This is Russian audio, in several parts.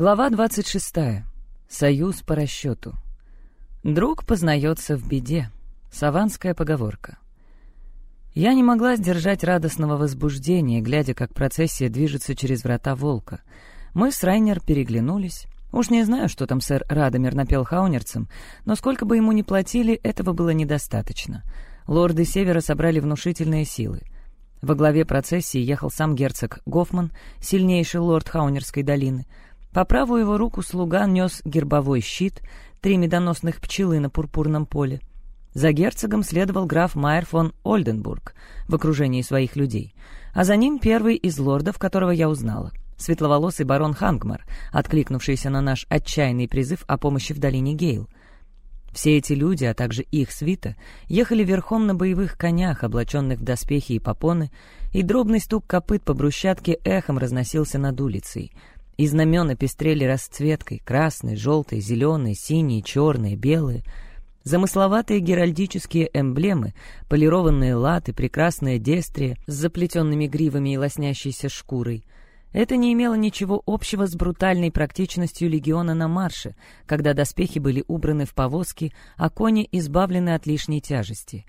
Глава 26. Союз по расчету. Друг познается в беде. Саванская поговорка. Я не могла сдержать радостного возбуждения, глядя, как процессия движется через врата волка. Мы с Райнер переглянулись. Уж не знаю, что там сэр Радомир напел хаунерцам, но сколько бы ему ни платили, этого было недостаточно. Лорды Севера собрали внушительные силы. Во главе процессии ехал сам герцог Гофман, сильнейший лорд Хаунерской долины — по правую его руку слуга нес гербовой щит, три медоносных пчелы на пурпурном поле. За герцогом следовал граф Майер фон Ольденбург в окружении своих людей, а за ним первый из лордов, которого я узнала, светловолосый барон Хангмар, откликнувшийся на наш отчаянный призыв о помощи в долине Гейл. Все эти люди, а также их свита, ехали верхом на боевых конях, облаченных в доспехи и попоны, и дробный стук копыт по брусчатке эхом разносился над улицей — и знамена пестрели расцветкой — красные, желтые, зеленые, синие, черные, белые. Замысловатые геральдические эмблемы, полированные латы, прекрасные дестрия с заплетенными гривами и лоснящейся шкурой — это не имело ничего общего с брутальной практичностью легиона на марше, когда доспехи были убраны в повозки, а кони избавлены от лишней тяжести.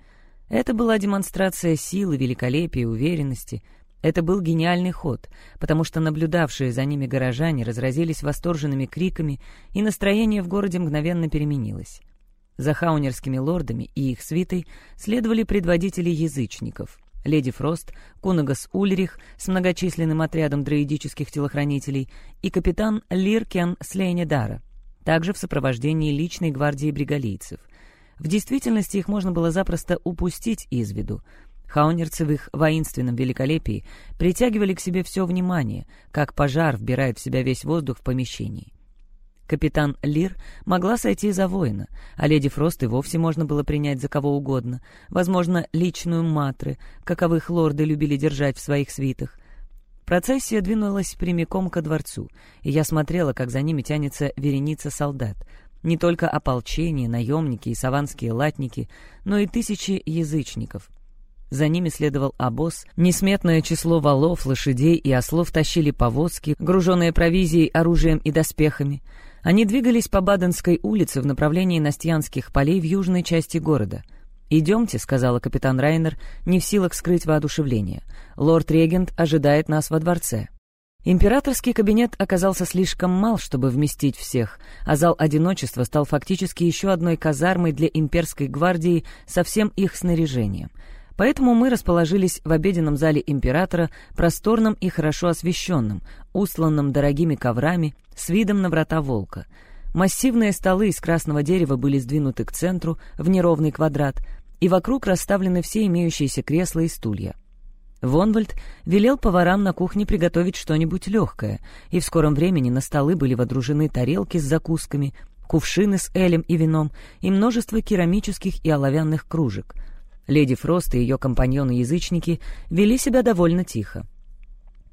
Это была демонстрация силы, великолепия, уверенности — это был гениальный ход, потому что наблюдавшие за ними горожане разразились восторженными криками, и настроение в городе мгновенно переменилось. За хаунерскими лордами и их свитой следовали предводители язычников — леди Фрост, Кунагас Ульрих с многочисленным отрядом дроидических телохранителей и капитан Лиркен Слейнедара, также в сопровождении личной гвардии бригалийцев. В действительности их можно было запросто упустить из виду — Хаунерцы в их воинственном великолепии притягивали к себе все внимание, как пожар вбирает в себя весь воздух в помещении. Капитан Лир могла сойти за воина, а леди Фрост и вовсе можно было принять за кого угодно, возможно, личную матры, каковых лорды любили держать в своих свитах. Процессия двинулась прямиком ко дворцу, и я смотрела, как за ними тянется вереница солдат, не только ополчение, наемники и саванские латники, но и тысячи язычников — за ними следовал обоз. Несметное число валов, лошадей и ослов тащили повозки, груженные провизией, оружием и доспехами. Они двигались по Баденской улице в направлении Настьянских полей в южной части города. «Идемте», — сказала капитан Райнер, не в силах скрыть воодушевление. «Лорд-регент ожидает нас во дворце». Императорский кабинет оказался слишком мал, чтобы вместить всех, а зал одиночества стал фактически еще одной казармой для имперской гвардии со всем их снаряжением — Поэтому мы расположились в обеденном зале императора, просторном и хорошо освещенном, устланном дорогими коврами, с видом на врата волка. Массивные столы из красного дерева были сдвинуты к центру, в неровный квадрат, и вокруг расставлены все имеющиеся кресла и стулья. Вонвальд велел поварам на кухне приготовить что-нибудь легкое, и в скором времени на столы были водружены тарелки с закусками, кувшины с элем и вином и множество керамических и оловянных кружек — Леди Фрост и ее компаньоны-язычники вели себя довольно тихо.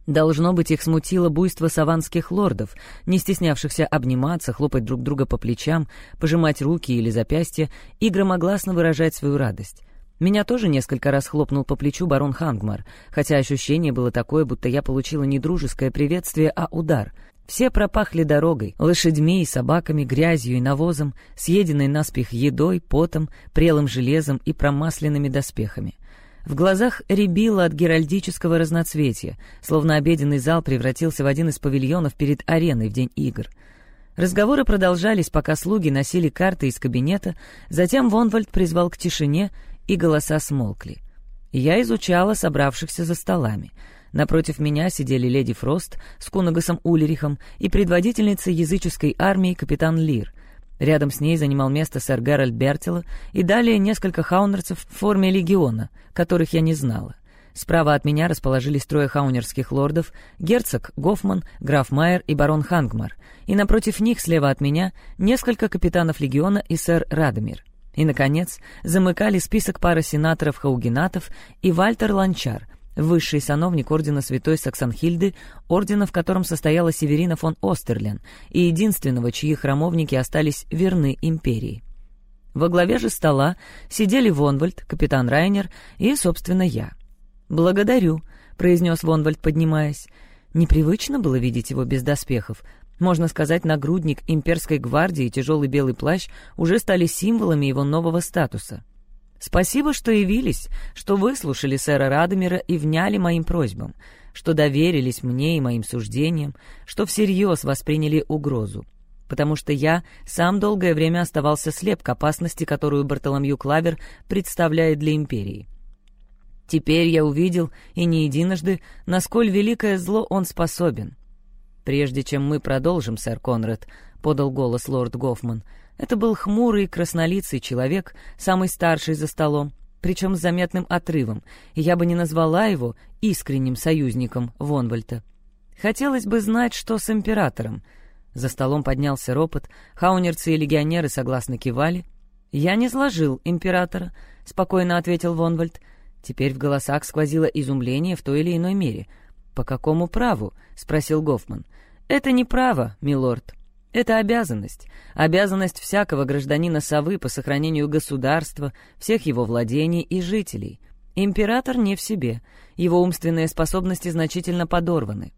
Должно быть, их смутило буйство саванских лордов, не стеснявшихся обниматься, хлопать друг друга по плечам, пожимать руки или запястья и громогласно выражать свою радость. Меня тоже несколько раз хлопнул по плечу барон Хангмар, хотя ощущение было такое, будто я получила не дружеское приветствие, а удар — все пропахли дорогой, лошадьми и собаками, грязью и навозом, съеденной наспех едой, потом, прелым железом и промасленными доспехами. В глазах рябило от геральдического разноцветия, словно обеденный зал превратился в один из павильонов перед ареной в день игр. Разговоры продолжались, пока слуги носили карты из кабинета, затем Вонвальд призвал к тишине, и голоса смолкли. Я изучала собравшихся за столами — Напротив меня сидели леди Фрост с Кунагасом Ульрихом и предводительница языческой армии капитан Лир. Рядом с ней занимал место сэр Геральт Бертила и далее несколько хаунерцев в форме легиона, которых я не знала. Справа от меня расположились трое хаунерских лордов, герцог Гофман, граф Майер и барон Хангмар, и напротив них, слева от меня, несколько капитанов легиона и сэр Радомир. И, наконец, замыкали список пара сенаторов-хаугенатов и Вальтер Ланчар — высший сановник ордена Святой Саксанхильды, ордена, в котором состояла Северина фон Остерлен, и единственного, чьи храмовники остались верны империи. Во главе же стола сидели Вонвальд, капитан Райнер и, собственно, я. «Благодарю», — произнес Вонвальд, поднимаясь. Непривычно было видеть его без доспехов. Можно сказать, нагрудник имперской гвардии и тяжелый белый плащ уже стали символами его нового статуса. Спасибо, что явились, что выслушали сэра Радомира и вняли моим просьбам, что доверились мне и моим суждениям, что всерьез восприняли угрозу. Потому что я сам долгое время оставался слеп к опасности, которую Бартоломью Клавер представляет для империи. Теперь я увидел, и не единожды, насколько великое зло он способен. «Прежде чем мы продолжим, сэр Конрад», — подал голос лорд Гофман, — это был хмурый, краснолицый человек, самый старший за столом, причем с заметным отрывом, и я бы не назвала его искренним союзником Вонвальта. Хотелось бы знать, что с императором. За столом поднялся ропот, хаунерцы и легионеры согласно кивали. «Я не сложил императора», — спокойно ответил Вонвальд. Теперь в голосах сквозило изумление в той или иной мере. «По какому праву?» — спросил Гофман. «Это не право, милорд. Это обязанность. Обязанность всякого гражданина Совы по сохранению государства, всех его владений и жителей. Император не в себе. Его умственные способности значительно подорваны.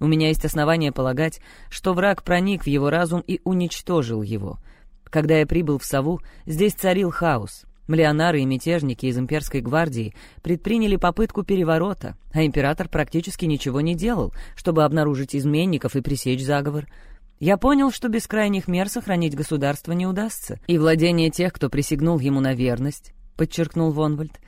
У меня есть основания полагать, что враг проник в его разум и уничтожил его. Когда я прибыл в Сову, здесь царил хаос. Млеонары и мятежники из имперской гвардии предприняли попытку переворота, а император практически ничего не делал, чтобы обнаружить изменников и пресечь заговор. Я понял, что без крайних мер сохранить государство не удастся, и владение тех, кто присягнул ему на верность, подчеркнул Вонвальд.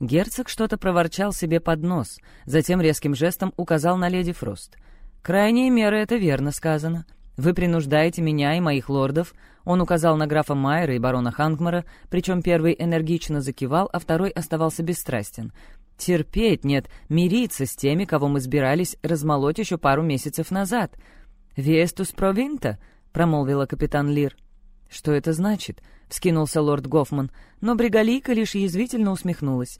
Герцог что-то проворчал себе под нос, затем резким жестом указал на леди Фрост. «Крайние меры — это верно сказано. Вы принуждаете меня и моих лордов он указал на графа Майера и барона Хангмара, причем первый энергично закивал, а второй оставался бесстрастен. «Терпеть нет, мириться с теми, кого мы собирались размолоть еще пару месяцев назад». «Вестус провинта?» — промолвила капитан Лир. «Что это значит?» — вскинулся лорд Гофман, но Бригалийка лишь язвительно усмехнулась.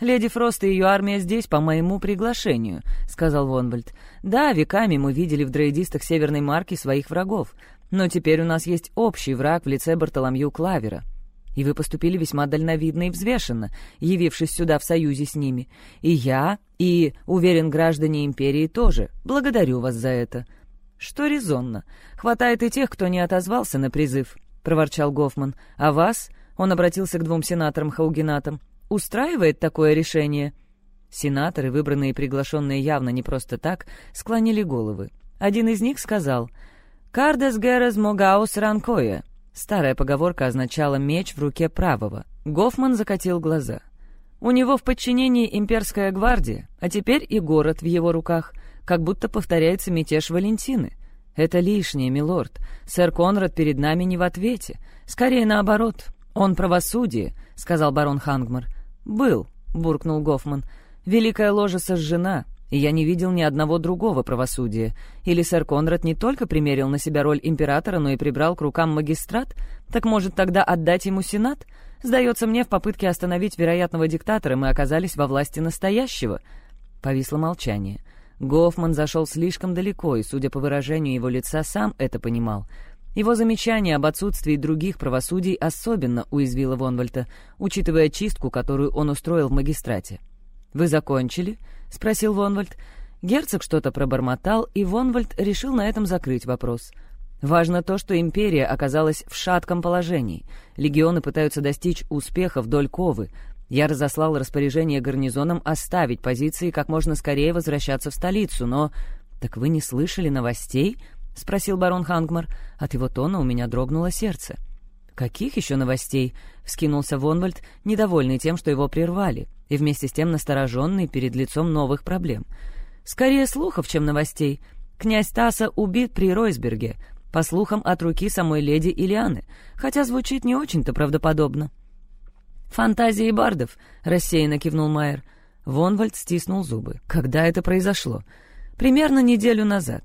«Леди Фрост и ее армия здесь по моему приглашению», — сказал Вонвальд. «Да, веками мы видели в дроидистах Северной Марки своих врагов, но теперь у нас есть общий враг в лице Бартоломью Клавера. И вы поступили весьма дальновидно и взвешенно, явившись сюда в союзе с ними. И я, и, уверен, граждане империи тоже. Благодарю вас за это». «Что резонно. Хватает и тех, кто не отозвался на призыв», — проворчал Гофман. «А вас?» — он обратился к двум сенаторам-хаугенатам. «Устраивает такое решение?» Сенаторы, выбранные и приглашенные явно не просто так, склонили головы. Один из них сказал — «Кардес герес могаус ранкоя». Старая поговорка означала «меч в руке правого». Гофман закатил глаза. «У него в подчинении имперская гвардия, а теперь и город в его руках, как будто повторяется мятеж Валентины. Это лишнее, милорд. Сэр Конрад перед нами не в ответе. Скорее наоборот. Он правосудие», — сказал барон Хангмар. «Был», — буркнул Гофман. «Великая ложа сожжена, и я не видел ни одного другого правосудия. Или сэр Конрад не только примерил на себя роль императора, но и прибрал к рукам магистрат? Так может тогда отдать ему сенат? Сдается мне, в попытке остановить вероятного диктатора мы оказались во власти настоящего. Повисло молчание. Гофман зашел слишком далеко, и, судя по выражению его лица, сам это понимал. Его замечание об отсутствии других правосудий особенно уязвило Вонвальта, учитывая чистку, которую он устроил в магистрате. «Вы закончили?» — спросил Вонвальд. Герцог что-то пробормотал, и Вонвальд решил на этом закрыть вопрос. Важно то, что империя оказалась в шатком положении. Легионы пытаются достичь успеха вдоль Ковы. Я разослал распоряжение гарнизонам оставить позиции и как можно скорее возвращаться в столицу, но... «Так вы не слышали новостей?» — спросил барон Хангмар. От его тона у меня дрогнуло сердце. «Каких еще новостей?» — вскинулся Вонвальд, недовольный тем, что его прервали, и вместе с тем настороженный перед лицом новых проблем. «Скорее слухов, чем новостей. Князь Таса убит при Ройсберге, по слухам от руки самой леди Илианы, хотя звучит не очень-то правдоподобно». «Фантазии бардов», — рассеянно кивнул Майер. Вонвальд стиснул зубы. «Когда это произошло?» «Примерно неделю назад.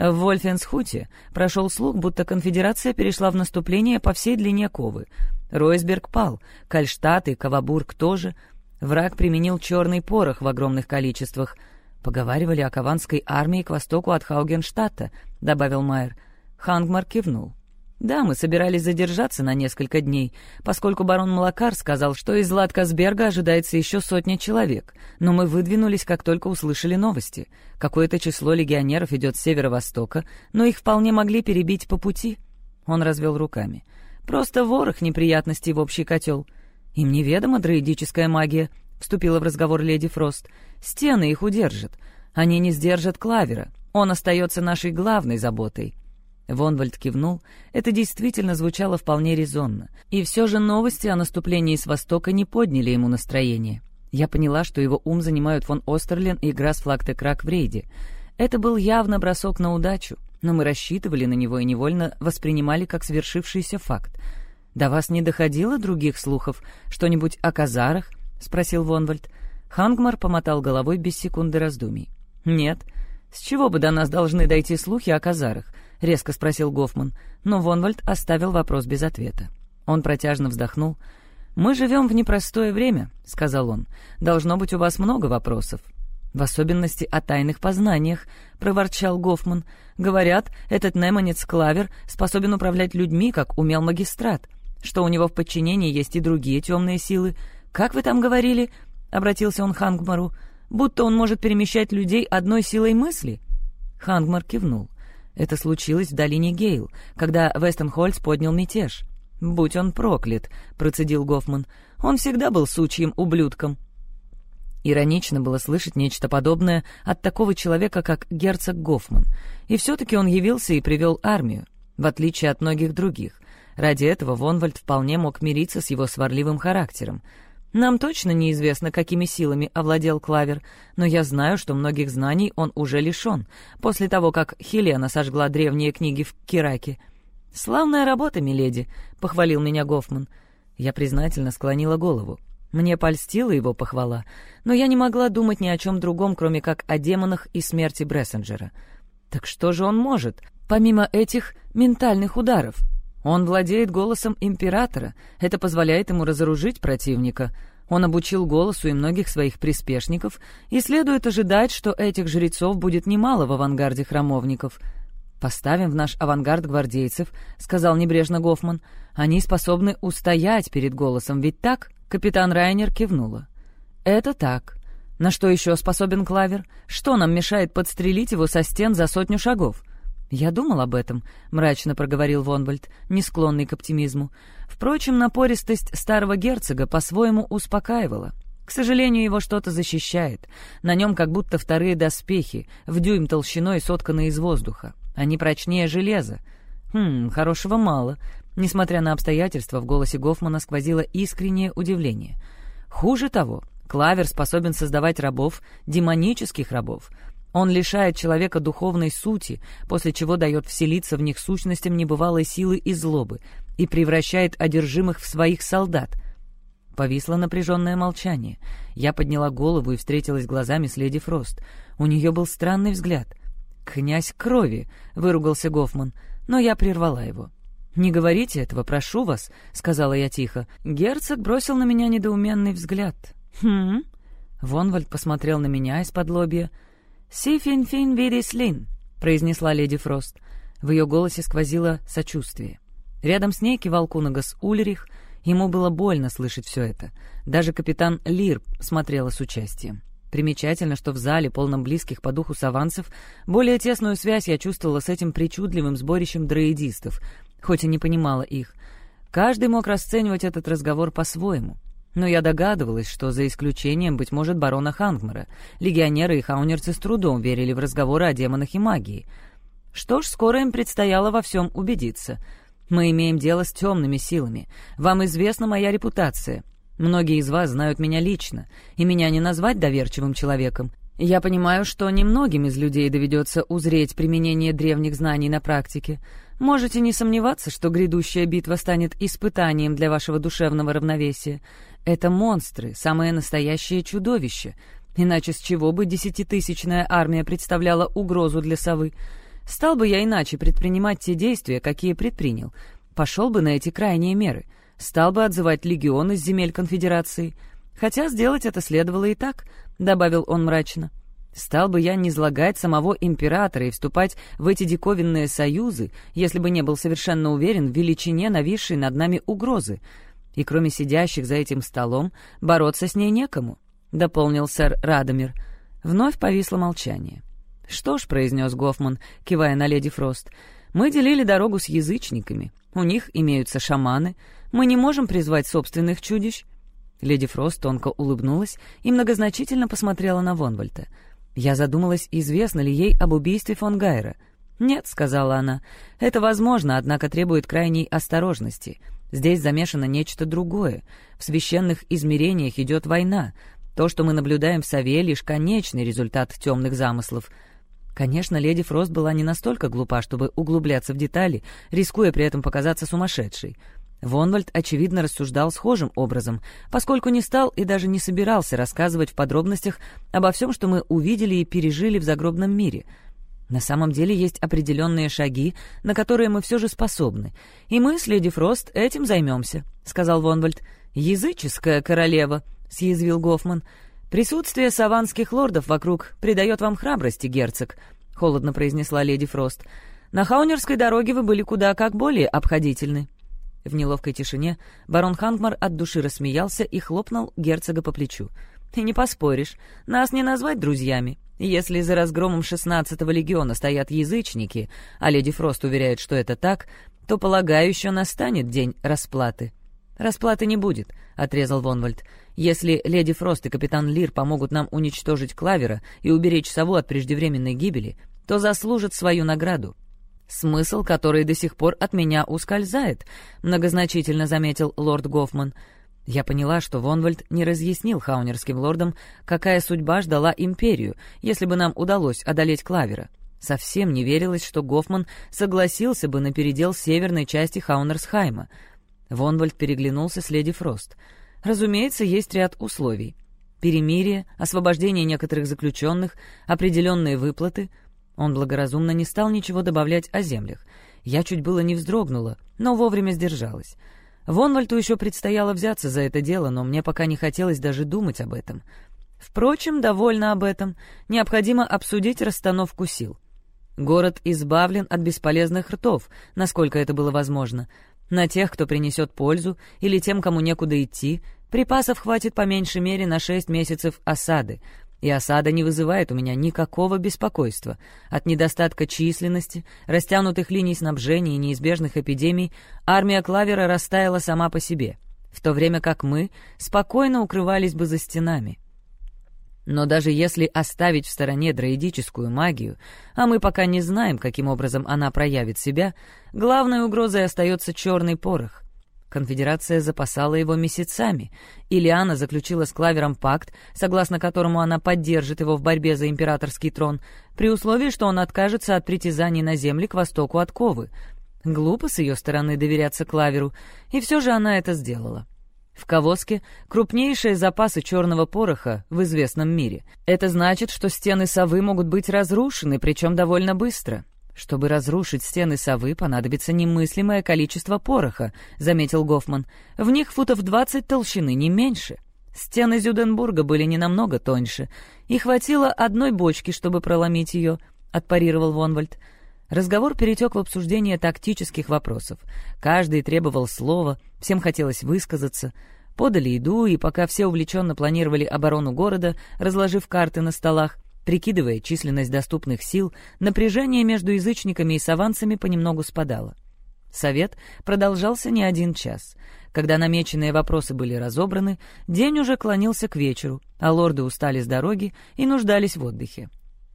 В Вольфенсхуте прошел слух, будто конфедерация перешла в наступление по всей длине Ковы. Ройсберг пал, Кальштадт и Кавабург тоже. Враг применил черный порох в огромных количествах. Поговаривали о каванской армии к востоку от Хаугенштадта, добавил Майер. Хангмар кивнул. «Да, мы собирались задержаться на несколько дней, поскольку барон Малакар сказал, что из Латкасберга ожидается еще сотня человек, но мы выдвинулись, как только услышали новости. Какое-то число легионеров идет с северо-востока, но их вполне могли перебить по пути». Он развел руками. «Просто ворох неприятностей в общий котел. Им неведома дроидическая магия», — вступила в разговор леди Фрост. «Стены их удержат. Они не сдержат Клавера. Он остается нашей главной заботой». Вонвальд кивнул. Это действительно звучало вполне резонно. И все же новости о наступлении с Востока не подняли ему настроение. Я поняла, что его ум занимают фон Остерлин и Грасфлактекрак в рейде. Это был явно бросок на удачу, но мы рассчитывали на него и невольно воспринимали как свершившийся факт. «До вас не доходило других слухов? Что-нибудь о казарах?» — спросил Вонвальд. Хангмар помотал головой без секунды раздумий. «Нет. С чего бы до нас должны дойти слухи о казарах? — резко спросил Гофман, но Вонвальд оставил вопрос без ответа. Он протяжно вздохнул. «Мы живем в непростое время», — сказал он. «Должно быть у вас много вопросов». «В особенности о тайных познаниях», — проворчал Гофман. «Говорят, этот неманец Клавер способен управлять людьми, как умел магистрат, что у него в подчинении есть и другие темные силы. Как вы там говорили?» — обратился он Хангмару. «Будто он может перемещать людей одной силой мысли?» Хангмар кивнул. Это случилось в долине Гейл, когда Вестенхольц поднял мятеж. «Будь он проклят», — процедил Гофман. «Он всегда был сучьим ублюдком». Иронично было слышать нечто подобное от такого человека, как герцог Гофман. И все-таки он явился и привел армию, в отличие от многих других. Ради этого Вонвальд вполне мог мириться с его сварливым характером — нам точно неизвестно, какими силами овладел Клавер, но я знаю, что многих знаний он уже лишен, после того, как Хелена сожгла древние книги в Кираке. «Славная работа, миледи», — похвалил меня Гофман. Я признательно склонила голову. Мне польстила его похвала, но я не могла думать ни о чем другом, кроме как о демонах и смерти Брессенджера. Так что же он может, помимо этих ментальных ударов? Он владеет голосом императора. Это позволяет ему разоружить противника. Он обучил голосу и многих своих приспешников, и следует ожидать, что этих жрецов будет немало в авангарде храмовников. «Поставим в наш авангард гвардейцев», — сказал небрежно Гофман. «Они способны устоять перед голосом, ведь так?» Капитан Райнер кивнула. «Это так. На что еще способен Клавер? Что нам мешает подстрелить его со стен за сотню шагов?» «Я думал об этом», — мрачно проговорил Вонвальд, не склонный к оптимизму. Впрочем, напористость старого герцога по-своему успокаивала. К сожалению, его что-то защищает. На нем как будто вторые доспехи, в дюйм толщиной сотканные из воздуха. Они прочнее железа. Хм, хорошего мало. Несмотря на обстоятельства, в голосе Гофмана сквозило искреннее удивление. Хуже того, Клавер способен создавать рабов, демонических рабов — он лишает человека духовной сути, после чего дает вселиться в них сущностям небывалой силы и злобы и превращает одержимых в своих солдат. Повисло напряженное молчание. Я подняла голову и встретилась глазами с леди Фрост. У нее был странный взгляд. «Князь крови!» — выругался Гофман, но я прервала его. «Не говорите этого, прошу вас», — сказала я тихо. Герцог бросил на меня недоуменный взгляд. «Хм?» Вонвальд посмотрел на меня из-под лобья — «Си-фин-фин вирис-лин», — произнесла леди Фрост. В ее голосе сквозило сочувствие. Рядом с ней кивал Кунагас Ульрих. Ему было больно слышать все это. Даже капитан Лир смотрела с участием. Примечательно, что в зале, полном близких по духу саванцев, более тесную связь я чувствовала с этим причудливым сборищем дроидистов, хоть и не понимала их. Каждый мог расценивать этот разговор по-своему — но я догадывалась, что за исключением, быть может, барона Хангмара, легионеры и хаунерцы с трудом верили в разговоры о демонах и магии. Что ж, скоро им предстояло во всем убедиться. Мы имеем дело с темными силами. Вам известна моя репутация. Многие из вас знают меня лично, и меня не назвать доверчивым человеком. Я понимаю, что немногим из людей доведется узреть применение древних знаний на практике. Можете не сомневаться, что грядущая битва станет испытанием для вашего душевного равновесия. Это монстры, самое настоящее чудовище. Иначе с чего бы десятитысячная армия представляла угрозу для совы? Стал бы я иначе предпринимать те действия, какие предпринял. Пошел бы на эти крайние меры. Стал бы отзывать легионы с земель конфедерации. Хотя сделать это следовало и так, — добавил он мрачно. Стал бы я низлагать самого императора и вступать в эти диковинные союзы, если бы не был совершенно уверен в величине нависшей над нами угрозы. И кроме сидящих за этим столом, бороться с ней некому», — дополнил сэр Радомир. Вновь повисло молчание. «Что ж», — произнес Гофман, кивая на леди Фрост, — «мы делили дорогу с язычниками. У них имеются шаманы. Мы не можем призвать собственных чудищ». Леди Фрост тонко улыбнулась и многозначительно посмотрела на Вонвальта — я задумалась, известно ли ей об убийстве фон Гайера. «Нет», — сказала она, — «это возможно, однако требует крайней осторожности. Здесь замешано нечто другое. В священных измерениях идет война. То, что мы наблюдаем в Сове, лишь конечный результат темных замыслов». Конечно, леди Фрост была не настолько глупа, чтобы углубляться в детали, рискуя при этом показаться сумасшедшей. Вонвальд, очевидно, рассуждал схожим образом, поскольку не стал и даже не собирался рассказывать в подробностях обо всем, что мы увидели и пережили в загробном мире. На самом деле есть определенные шаги, на которые мы все же способны, и мы с леди Фрост этим займемся, — сказал Вонвальд. «Языческая королева», — съязвил Гофман. «Присутствие саванских лордов вокруг придает вам храбрости, герцог», — холодно произнесла леди Фрост. «На Хаунерской дороге вы были куда как более обходительны». В неловкой тишине барон Хангмар от души рассмеялся и хлопнул герцога по плечу. «Ты не поспоришь. Нас не назвать друзьями. Если за разгромом шестнадцатого легиона стоят язычники, а леди Фрост уверяет, что это так, то, полагаю, еще настанет день расплаты». «Расплаты не будет», — отрезал Вонвальд. «Если леди Фрост и капитан Лир помогут нам уничтожить Клавера и уберечь сову от преждевременной гибели, то заслужат свою награду. «Смысл, который до сих пор от меня ускользает», — многозначительно заметил лорд Гофман. Я поняла, что Вонвальд не разъяснил хаунерским лордам, какая судьба ждала империю, если бы нам удалось одолеть Клавера. Совсем не верилось, что Гофман согласился бы на передел северной части Хаунерсхайма. Вонвальд переглянулся с леди Фрост. Разумеется, есть ряд условий. Перемирие, освобождение некоторых заключенных, определенные выплаты — он благоразумно не стал ничего добавлять о землях. Я чуть было не вздрогнула, но вовремя сдержалась. Вонвальту еще предстояло взяться за это дело, но мне пока не хотелось даже думать об этом. Впрочем, довольно об этом. Необходимо обсудить расстановку сил. Город избавлен от бесполезных ртов, насколько это было возможно. На тех, кто принесет пользу, или тем, кому некуда идти, припасов хватит по меньшей мере на шесть месяцев осады — и осада не вызывает у меня никакого беспокойства. От недостатка численности, растянутых линий снабжения и неизбежных эпидемий армия Клавера растаяла сама по себе, в то время как мы спокойно укрывались бы за стенами. Но даже если оставить в стороне дроидическую магию, а мы пока не знаем, каким образом она проявит себя, главной угрозой остается черный порох — Конфедерация запасала его месяцами. Ильяна заключила с Клавером пакт, согласно которому она поддержит его в борьбе за императорский трон, при условии, что он откажется от притязаний на земли к востоку от Ковы. Глупо с ее стороны доверяться Клаверу, и все же она это сделала. В Ковоске крупнейшие запасы черного пороха в известном мире. Это значит, что стены совы могут быть разрушены, причем довольно быстро. «Чтобы разрушить стены совы, понадобится немыслимое количество пороха», — заметил Гофман. «В них футов двадцать толщины, не меньше. Стены Зюденбурга были не намного тоньше, и хватило одной бочки, чтобы проломить ее», — отпарировал Вонвальд. Разговор перетек в обсуждение тактических вопросов. Каждый требовал слова, всем хотелось высказаться. Подали еду, и пока все увлеченно планировали оборону города, разложив карты на столах, Прикидывая численность доступных сил, напряжение между язычниками и саванцами понемногу спадало. Совет продолжался не один час. Когда намеченные вопросы были разобраны, день уже клонился к вечеру, а лорды устали с дороги и нуждались в отдыхе.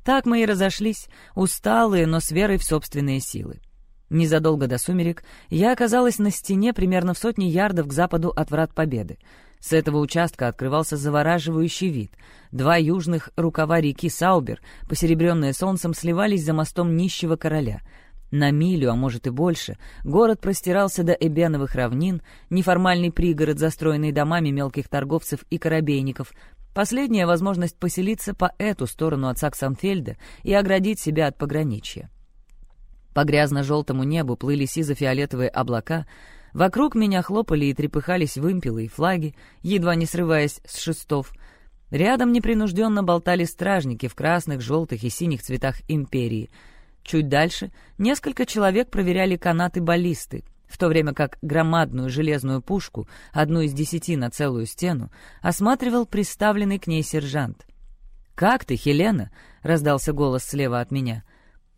Так мы и разошлись, усталые, но с верой в собственные силы. Незадолго до сумерек я оказалась на стене примерно в сотне ярдов к западу от Врат Победы. С этого участка открывался завораживающий вид. Два южных рукава реки Саубер, посеребренные солнцем, сливались за мостом нищего короля. На милю, а может и больше, город простирался до Эбеновых равнин, неформальный пригород, застроенный домами мелких торговцев и корабейников, Последняя возможность поселиться по эту сторону от Саксанфельда и оградить себя от пограничья. По грязно-желтому небу плыли сизо-фиолетовые облака, Вокруг меня хлопали и трепыхались вымпелы и флаги, едва не срываясь с шестов. Рядом непринужденно болтали стражники в красных, желтых и синих цветах империи. Чуть дальше несколько человек проверяли канаты баллисты, в то время как громадную железную пушку, одну из десяти на целую стену, осматривал приставленный к ней сержант. «Как ты, Хелена?» — раздался голос слева от меня.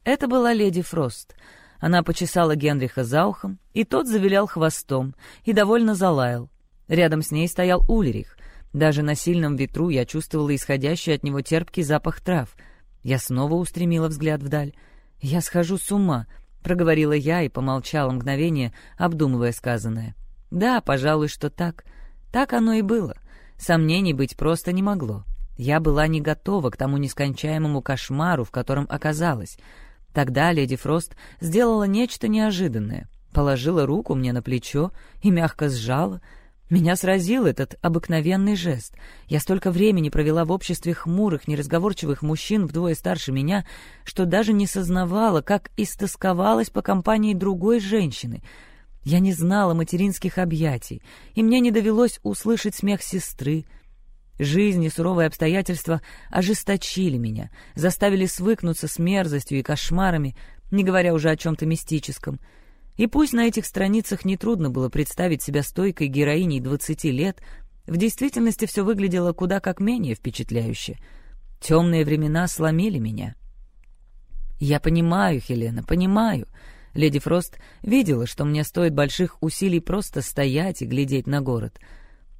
Это была леди Фрост. Она почесала Генриха за ухом, и тот завилял хвостом и довольно залаял. Рядом с ней стоял Ульрих. Даже на сильном ветру я чувствовала исходящий от него терпкий запах трав. Я снова устремила взгляд вдаль. «Я схожу с ума», — проговорила я и помолчала мгновение, обдумывая сказанное. «Да, пожалуй, что так. Так оно и было. Сомнений быть просто не могло. Я была не готова к тому нескончаемому кошмару, в котором оказалась. Тогда леди Фрост сделала нечто неожиданное. Положила руку мне на плечо и мягко сжала — меня сразил этот обыкновенный жест. Я столько времени провела в обществе хмурых, неразговорчивых мужчин вдвое старше меня, что даже не сознавала, как истосковалась по компании другой женщины. Я не знала материнских объятий, и мне не довелось услышать смех сестры. Жизнь и суровые обстоятельства ожесточили меня, заставили свыкнуться с мерзостью и кошмарами, не говоря уже о чем-то мистическом — и пусть на этих страницах нетрудно было представить себя стойкой героиней 20 лет, в действительности все выглядело куда как менее впечатляюще. Темные времена сломили меня. «Я понимаю, Хелена, понимаю». Леди Фрост видела, что мне стоит больших усилий просто стоять и глядеть на город.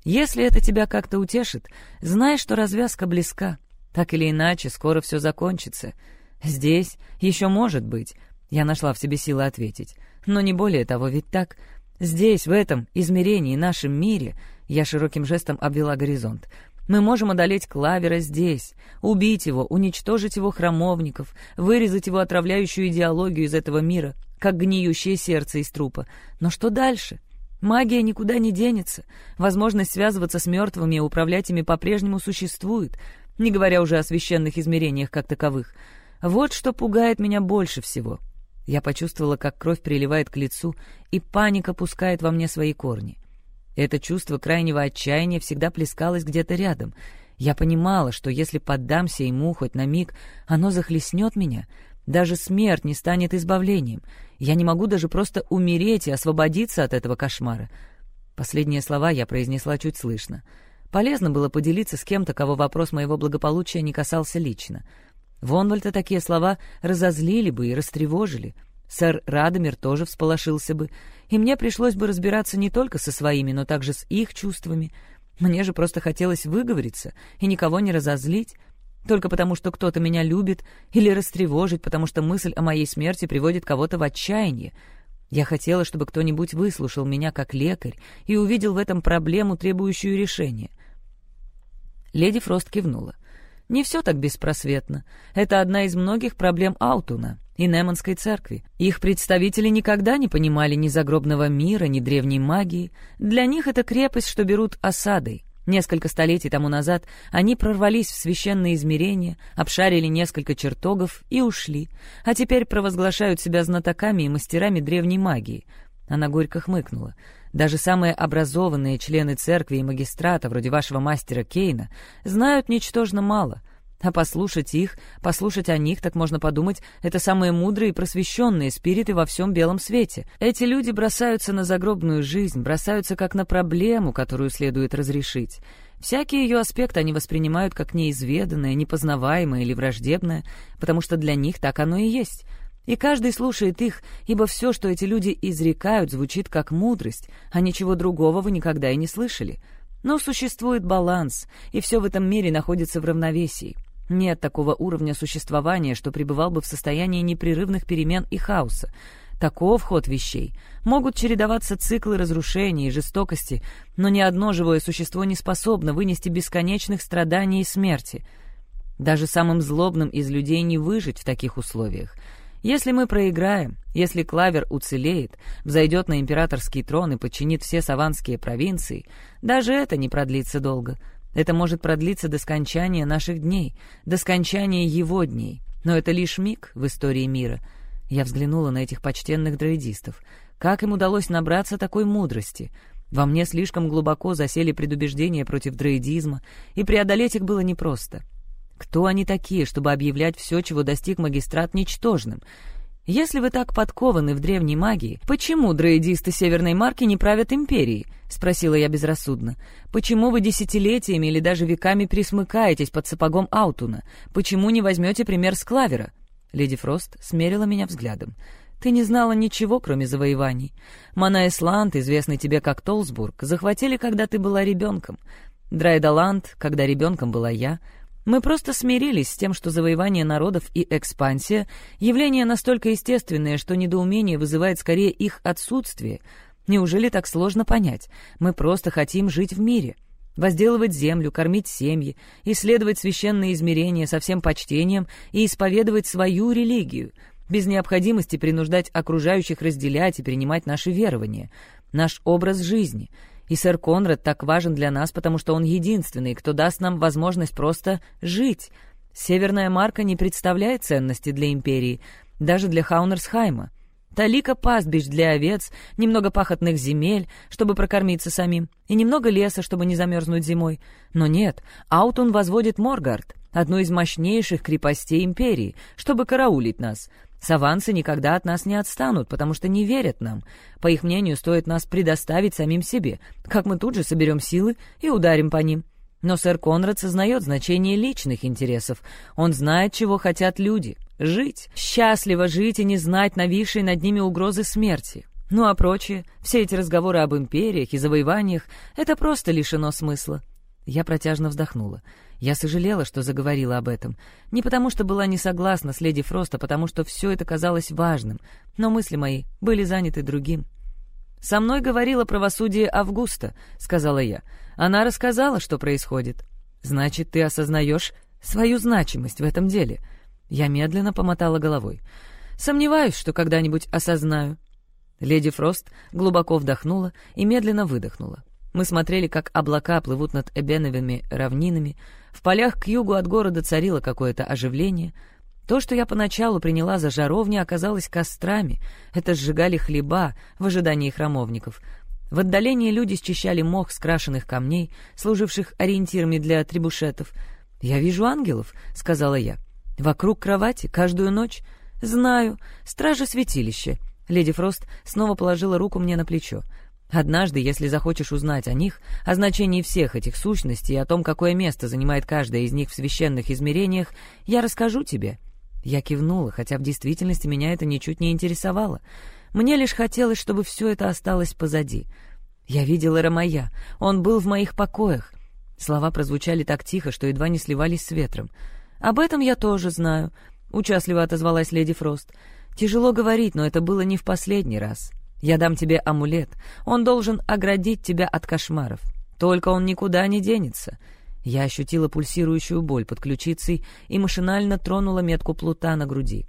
«Если это тебя как-то утешит, знай, что развязка близка. Так или иначе, скоро все закончится. Здесь еще может быть». Я нашла в себе силы ответить. Но не более того, ведь так? Здесь, в этом измерении, нашем мире, я широким жестом обвела горизонт, мы можем одолеть Клавера здесь, убить его, уничтожить его храмовников, вырезать его отравляющую идеологию из этого мира, как гниющее сердце из трупа. Но что дальше? Магия никуда не денется. Возможность связываться с мертвыми и управлять ими по-прежнему существует, не говоря уже о священных измерениях как таковых. Вот что пугает меня больше всего. Я почувствовала, как кровь приливает к лицу, и паника пускает во мне свои корни. Это чувство крайнего отчаяния всегда плескалось где-то рядом. Я понимала, что если поддамся ему хоть на миг, оно захлестнет меня. Даже смерть не станет избавлением. Я не могу даже просто умереть и освободиться от этого кошмара. Последние слова я произнесла чуть слышно. Полезно было поделиться с кем-то, кого вопрос моего благополучия не касался лично. Вонвальта такие слова разозлили бы и растревожили. Сэр Радомир тоже всполошился бы, и мне пришлось бы разбираться не только со своими, но также с их чувствами. Мне же просто хотелось выговориться и никого не разозлить, только потому что кто-то меня любит, или растревожить, потому что мысль о моей смерти приводит кого-то в отчаяние. Я хотела, чтобы кто-нибудь выслушал меня как лекарь и увидел в этом проблему, требующую решения. Леди Фрост кивнула. — не все так беспросветно. Это одна из многих проблем Аутуна и Неманской церкви. Их представители никогда не понимали ни загробного мира, ни древней магии. Для них это крепость, что берут осадой. Несколько столетий тому назад они прорвались в священные измерения, обшарили несколько чертогов и ушли, а теперь провозглашают себя знатоками и мастерами древней магии. Она горько хмыкнула. Даже самые образованные члены церкви и магистрата, вроде вашего мастера Кейна, знают ничтожно мало. А послушать их, послушать о них, так можно подумать, это самые мудрые и просвещенные спириты во всем белом свете. Эти люди бросаются на загробную жизнь, бросаются как на проблему, которую следует разрешить. Всякий ее аспект они воспринимают как неизведанное, непознаваемое или враждебное, потому что для них так оно и есть — и каждый слушает их, ибо все, что эти люди изрекают, звучит как мудрость, а ничего другого вы никогда и не слышали. Но существует баланс, и все в этом мире находится в равновесии. Нет такого уровня существования, что пребывал бы в состоянии непрерывных перемен и хаоса. Таков ход вещей. Могут чередоваться циклы разрушения и жестокости, но ни одно живое существо не способно вынести бесконечных страданий и смерти. Даже самым злобным из людей не выжить в таких условиях — если мы проиграем, если Клавер уцелеет, взойдет на императорский трон и подчинит все саванские провинции, даже это не продлится долго. Это может продлиться до скончания наших дней, до скончания его дней. Но это лишь миг в истории мира. Я взглянула на этих почтенных дроидистов. Как им удалось набраться такой мудрости? Во мне слишком глубоко засели предубеждения против дроидизма, и преодолеть их было непросто. Кто они такие, чтобы объявлять все, чего достиг магистрат, ничтожным? Если вы так подкованы в древней магии, почему дроидисты Северной Марки не правят империей? Спросила я безрассудно. Почему вы десятилетиями или даже веками присмыкаетесь под сапогом Аутуна? Почему не возьмете пример с Клавера? Леди Фрост смерила меня взглядом. Ты не знала ничего, кроме завоеваний. Манаэсланд, известный тебе как Толсбург, захватили, когда ты была ребенком. Драйдаланд, когда ребенком была я. Мы просто смирились с тем, что завоевание народов и экспансия — явления настолько естественные, что недоумение вызывает скорее их отсутствие. Неужели так сложно понять? Мы просто хотим жить в мире — возделывать землю, кормить семьи, исследовать священные измерения со всем почтением и исповедовать свою религию — без необходимости принуждать окружающих разделять и принимать наши верования, наш образ жизни. И сэр Конрад так важен для нас, потому что он единственный, кто даст нам возможность просто жить. Северная марка не представляет ценности для империи, даже для Хаунерсхайма. Талика пастбищ для овец, немного пахотных земель, чтобы прокормиться самим, и немного леса, чтобы не замерзнуть зимой. Но нет, Аутун возводит Моргард, одну из мощнейших крепостей империи, чтобы караулить нас — Саванцы никогда от нас не отстанут, потому что не верят нам. По их мнению, стоит нас предоставить самим себе, как мы тут же соберем силы и ударим по ним. Но сэр Конрад сознает значение личных интересов. Он знает, чего хотят люди — жить. Счастливо жить и не знать нависшей над ними угрозы смерти. Ну а прочее, все эти разговоры об империях и завоеваниях — это просто лишено смысла. Я протяжно вздохнула. Я сожалела, что заговорила об этом. Не потому, что была не согласна с леди Фрост, а потому, что все это казалось важным. Но мысли мои были заняты другим. «Со мной говорила правосудие Августа», — сказала я. «Она рассказала, что происходит. Значит, ты осознаешь свою значимость в этом деле». Я медленно помотала головой. «Сомневаюсь, что когда-нибудь осознаю». Леди Фрост глубоко вдохнула и медленно выдохнула. Мы смотрели, как облака плывут над эбеновыми равнинами. В полях к югу от города царило какое-то оживление. То, что я поначалу приняла за жаровни, оказалось кострами. Это сжигали хлеба в ожидании храмовников. В отдалении люди счищали мох с крашенных камней, служивших ориентирами для трибушетов. «Я вижу ангелов», — сказала я. «Вокруг кровати, каждую ночь». «Знаю. Стражи святилища». Леди Фрост снова положила руку мне на плечо. Однажды, если захочешь узнать о них, о значении всех этих сущностей и о том, какое место занимает каждая из них в священных измерениях, я расскажу тебе». Я кивнула, хотя в действительности меня это ничуть не интересовало. Мне лишь хотелось, чтобы все это осталось позади. Я видела Ромая, он был в моих покоях. Слова прозвучали так тихо, что едва не сливались с ветром. «Об этом я тоже знаю», — участливо отозвалась леди Фрост. «Тяжело говорить, но это было не в последний раз». Я дам тебе амулет. Он должен оградить тебя от кошмаров. Только он никуда не денется». Я ощутила пульсирующую боль под ключицей и машинально тронула метку плута на груди.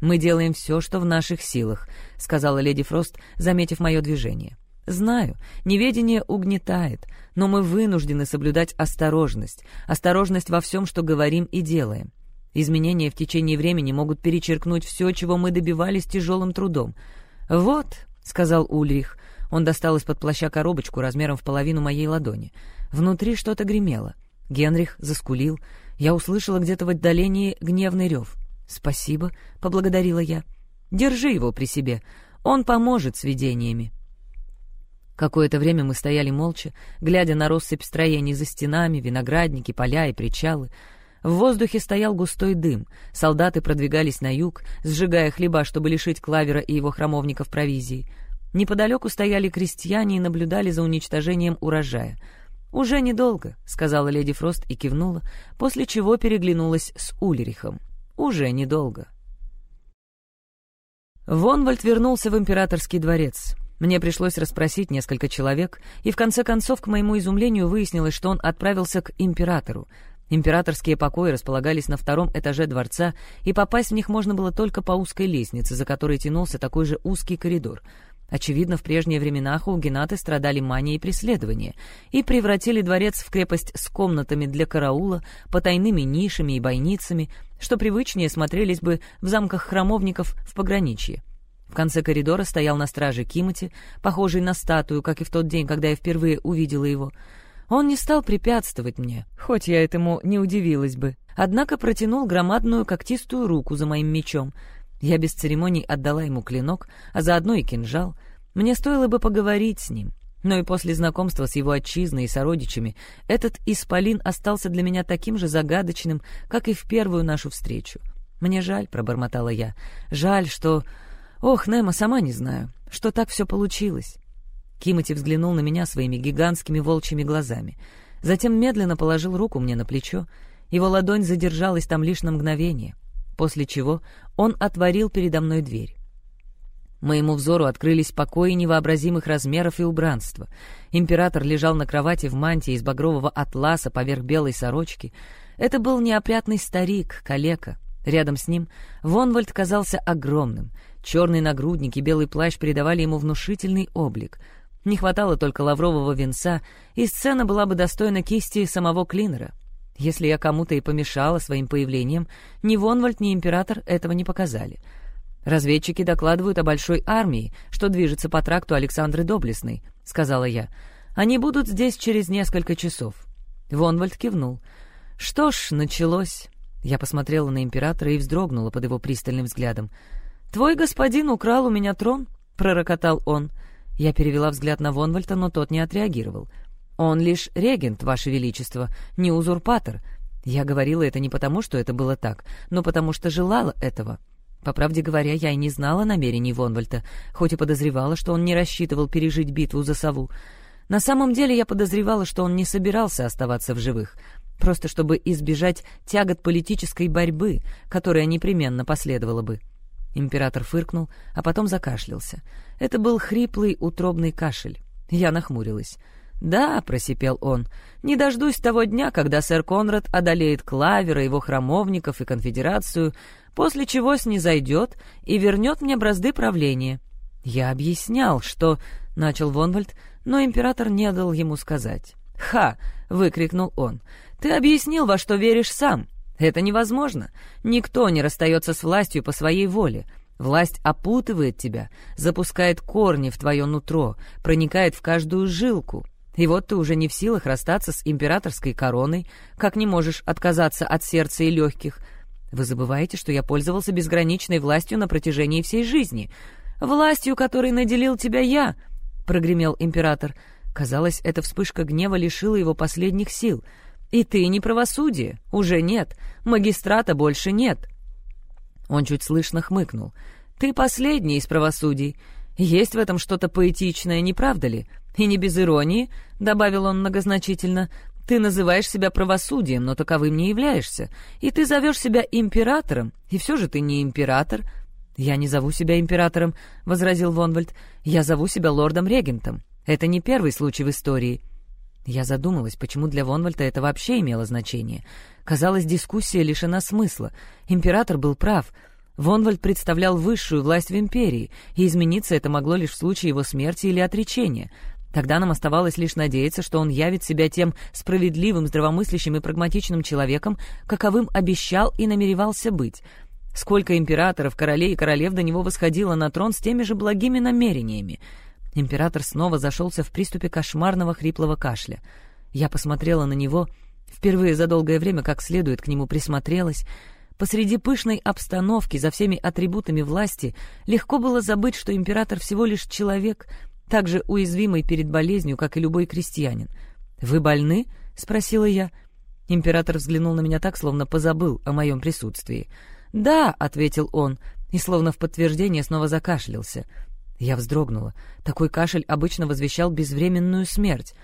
«Мы делаем все, что в наших силах», — сказала леди Фрост, заметив мое движение. «Знаю, неведение угнетает, но мы вынуждены соблюдать осторожность, осторожность во всем, что говорим и делаем. Изменения в течение времени могут перечеркнуть все, чего мы добивались тяжелым трудом. Вот, сказал Ульрих. Он достал из-под плаща коробочку размером в половину моей ладони. Внутри что-то гремело. Генрих заскулил. Я услышала где-то в отдалении гневный рев. «Спасибо», — поблагодарила я. «Держи его при себе. Он поможет с видениями». Какое-то время мы стояли молча, глядя на россыпь строений за стенами, виноградники, поля и причалы. В воздухе стоял густой дым. Солдаты продвигались на юг, сжигая хлеба, чтобы лишить Клавера и его храмовников провизии. Неподалеку стояли крестьяне и наблюдали за уничтожением урожая. «Уже недолго», — сказала леди Фрост и кивнула, после чего переглянулась с Ульрихом. «Уже недолго». Вонвальд вернулся в императорский дворец. Мне пришлось расспросить несколько человек, и в конце концов, к моему изумлению, выяснилось, что он отправился к императору. Императорские покои располагались на втором этаже дворца, и попасть в них можно было только по узкой лестнице, за которой тянулся такой же узкий коридор. Очевидно, в прежние времена хаугенаты страдали манией преследования и превратили дворец в крепость с комнатами для караула, потайными нишами и бойницами, что привычнее смотрелись бы в замках храмовников в пограничье. В конце коридора стоял на страже Кимати, похожий на статую, как и в тот день, когда я впервые увидела его. Он не стал препятствовать мне, хоть я этому не удивилась бы. Однако протянул громадную когтистую руку за моим мечом. Я без церемоний отдала ему клинок, а заодно и кинжал. Мне стоило бы поговорить с ним. Но и после знакомства с его отчизной и сородичами этот исполин остался для меня таким же загадочным, как и в первую нашу встречу. «Мне жаль», — пробормотала я. «Жаль, что...» «Ох, Немо, сама не знаю, что так все получилось». Кимати взглянул на меня своими гигантскими волчьими глазами. Затем медленно положил руку мне на плечо. Его ладонь задержалась там лишь на мгновение, после чего он отворил передо мной дверь. Моему взору открылись покои невообразимых размеров и убранства. Император лежал на кровати в мантии из багрового атласа поверх белой сорочки. Это был неопрятный старик, калека. Рядом с ним Вонвальд казался огромным. Черный нагрудник и белый плащ придавали ему внушительный облик. Не хватало только лаврового венца, и сцена была бы достойна кисти самого Клинера. Если я кому-то и помешала своим появлением, ни Вонвальд, ни император этого не показали — «Разведчики докладывают о большой армии, что движется по тракту Александры Доблестной», — сказала я. «Они будут здесь через несколько часов». Вонвальд кивнул. «Что ж, началось». Я посмотрела на императора и вздрогнула под его пристальным взглядом. «Твой господин украл у меня трон?» — пророкотал он. Я перевела взгляд на Вонвальта, но тот не отреагировал. «Он лишь регент, Ваше Величество, не узурпатор». Я говорила это не потому, что это было так, но потому что желала этого. По правде говоря, я и не знала намерений Вонвальта, хоть и подозревала, что он не рассчитывал пережить битву за сову. На самом деле я подозревала, что он не собирался оставаться в живых, просто чтобы избежать тягот политической борьбы, которая непременно последовала бы. Император фыркнул, а потом закашлялся. Это был хриплый утробный кашель. Я нахмурилась. «Да», — просипел он, — «не дождусь того дня, когда сэр Конрад одолеет Клавера, его храмовников и конфедерацию, после чего снизойдет и вернет мне бразды правления». «Я объяснял, что...» — начал Вонвальд, но император не дал ему сказать. «Ха!» — выкрикнул он. «Ты объяснил, во что веришь сам. Это невозможно. Никто не расстается с властью по своей воле. Власть опутывает тебя, запускает корни в твое нутро, проникает в каждую жилку. И вот ты уже не в силах расстаться с императорской короной, как не можешь отказаться от сердца и легких. Вы забываете, что я пользовался безграничной властью на протяжении всей жизни. Властью, которой наделил тебя я, — прогремел император. Казалось, эта вспышка гнева лишила его последних сил. И ты не правосудие, уже нет, магистрата больше нет. Он чуть слышно хмыкнул. Ты последний из правосудий. Есть в этом что-то поэтичное, не правда ли? «И не без иронии», — добавил он многозначительно, — «ты называешь себя правосудием, но таковым не являешься. И ты зовешь себя императором, и все же ты не император». «Я не зову себя императором», — возразил Вонвальд. «Я зову себя лордом-регентом. Это не первый случай в истории». Я задумалась, почему для Вонвальта это вообще имело значение. Казалось, дискуссия лишена смысла. Император был прав. Вонвальд представлял высшую власть в империи, и измениться это могло лишь в случае его смерти или отречения. Тогда нам оставалось лишь надеяться, что он явит себя тем справедливым, здравомыслящим и прагматичным человеком, каковым обещал и намеревался быть. Сколько императоров, королей и королев до него восходило на трон с теми же благими намерениями. Император снова зашелся в приступе кошмарного хриплого кашля. Я посмотрела на него, впервые за долгое время как следует к нему присмотрелась. Посреди пышной обстановки, за всеми атрибутами власти, легко было забыть, что император всего лишь человек — так же уязвимый перед болезнью, как и любой крестьянин. «Вы больны?» — спросила я. Император взглянул на меня так, словно позабыл о моем присутствии. «Да», — ответил он, и словно в подтверждение снова закашлялся. Я вздрогнула. Такой кашель обычно возвещал безвременную смерть.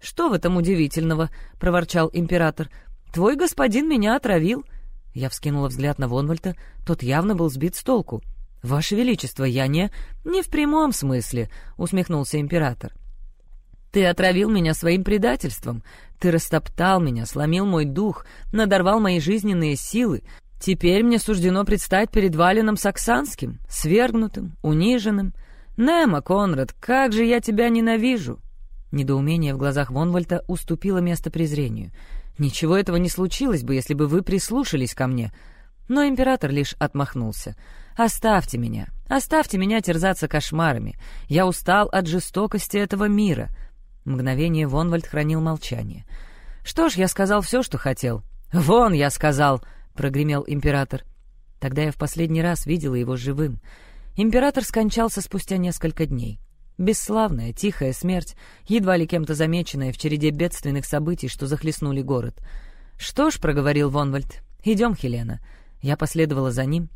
«Что в этом удивительного?» — проворчал император. «Твой господин меня отравил». Я вскинула взгляд на Вонвальта. Тот явно был сбит с толку. «Ваше Величество, я не...» «Не в прямом смысле», — усмехнулся император. «Ты отравил меня своим предательством. Ты растоптал меня, сломил мой дух, надорвал мои жизненные силы. Теперь мне суждено предстать перед Валином Саксанским, свергнутым, униженным. Немо, Конрад, как же я тебя ненавижу!» Недоумение в глазах Вонвальта уступило место презрению. «Ничего этого не случилось бы, если бы вы прислушались ко мне». Но император лишь отмахнулся — Оставьте меня. Оставьте меня терзаться кошмарами. Я устал от жестокости этого мира». Мгновение Вонвальд хранил молчание. «Что ж, я сказал все, что хотел». «Вон, я сказал!» — прогремел император. Тогда я в последний раз видела его живым. Император скончался спустя несколько дней. Бесславная, тихая смерть, едва ли кем-то замеченная в череде бедственных событий, что захлестнули город. «Что ж», — проговорил Вонвальд, — «идем, Хелена». Я последовала за ним.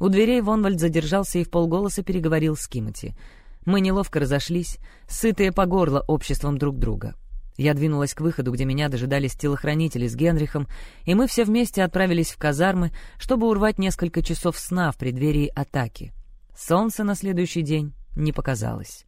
У дверей Вонвальд задержался и в полголоса переговорил с Кимати. Мы неловко разошлись, сытые по горло обществом друг друга. Я двинулась к выходу, где меня дожидались телохранители с Генрихом, и мы все вместе отправились в казармы, чтобы урвать несколько часов сна в преддверии атаки. Солнце на следующий день не показалось.